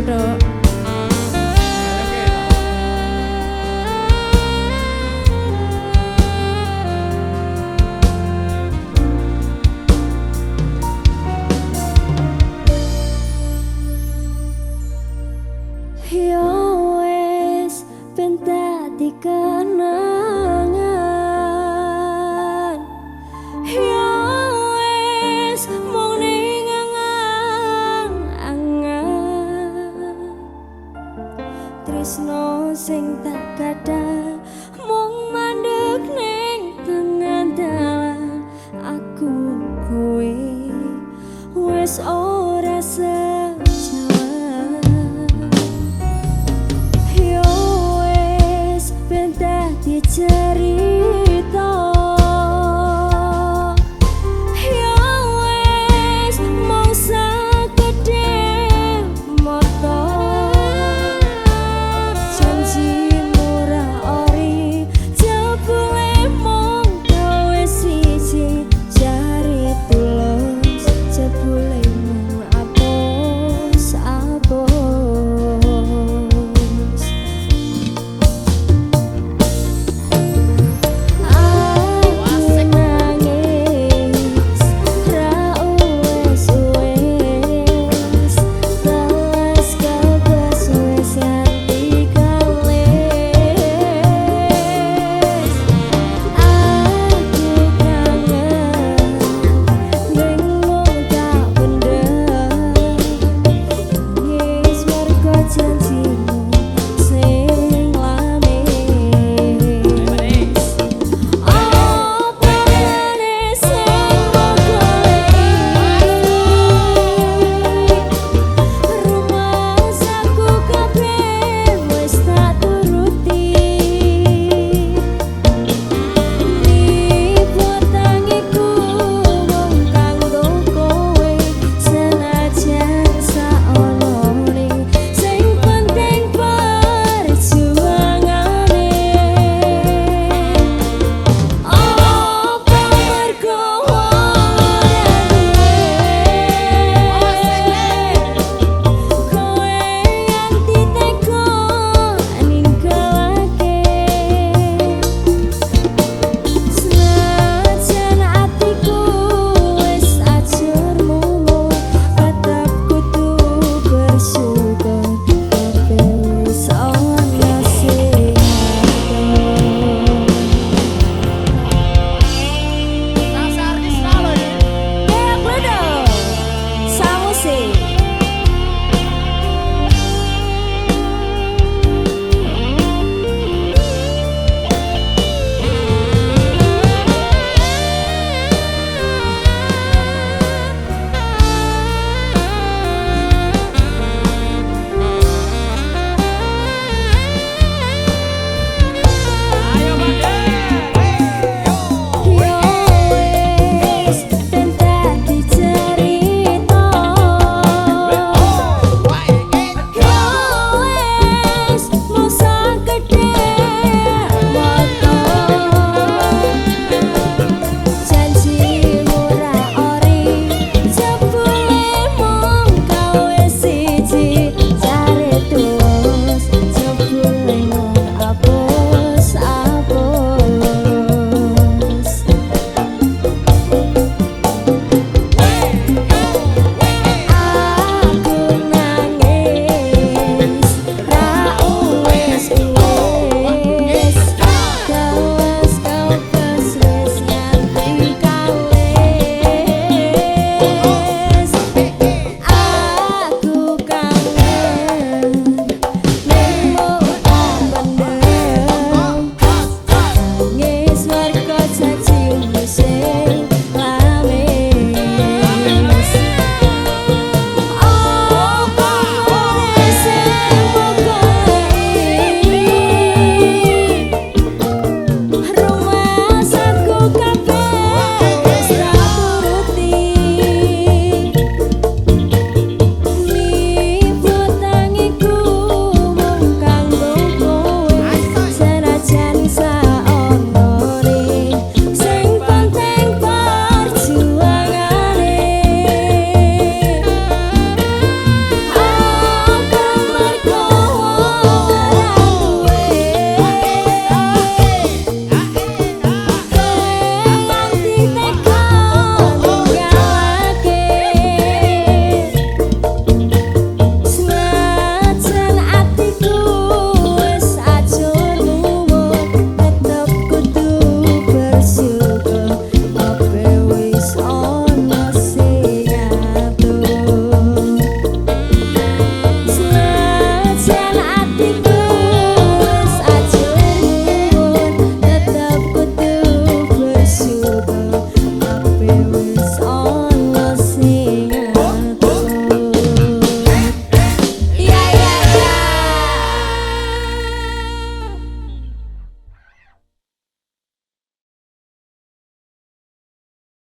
dok. Yo wes pentak dikenal Krisna sing tak kada mung mandek ning tengah dalan aku kuwi wis Thank you.